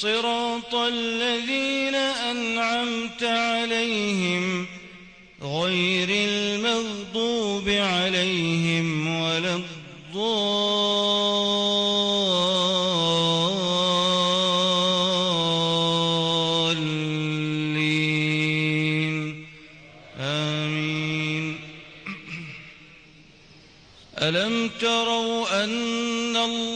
صراط الذين أنعمت عليهم غير المغضوب عليهم ولا الضالين. آمين. ألم تروا أن الله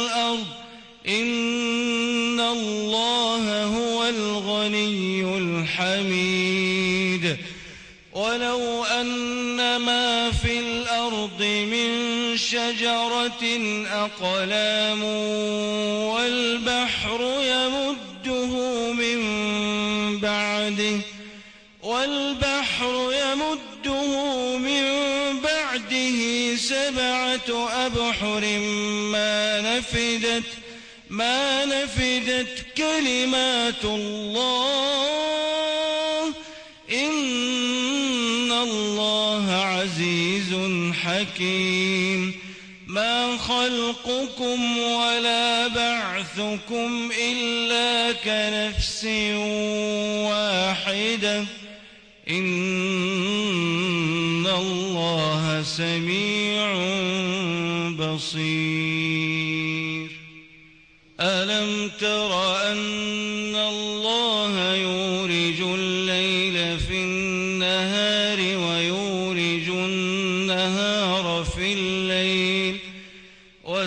أن ما في الأرض من شجرة أقلام والبحر يمده من بعده والبحر يمده من بعده سبعة أبحر ما نفدت ما نفدت كلمات الله الله عزيز حكيم ما خلقكم ولا بعثكم إلا كنفس واحدة. إن الله سميع بصير. ألم تر أن الله يورج الليل في النهار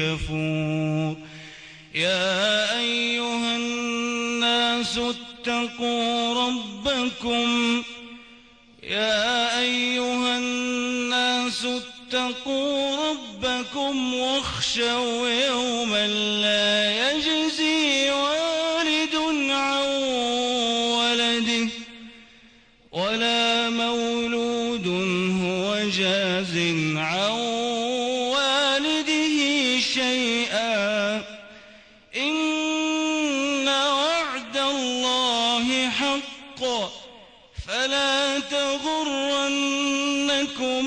كفور يا أيها الناس اتقوا ربكم. يا أيها الناس اتقوا ربكم واخشوا يوما فلا تغرنكم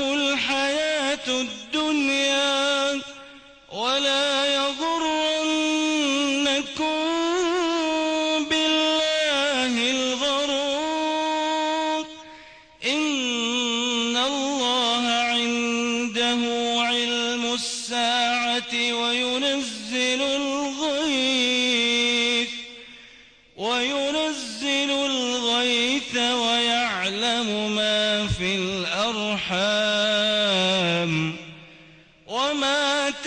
الحياة الدنيا ولا يغرنكم بالله الغرور إن الله عنده علم الساعة وينزل الغيث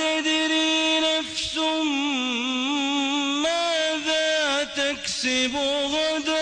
تدري نفس ماذا تكسب غدا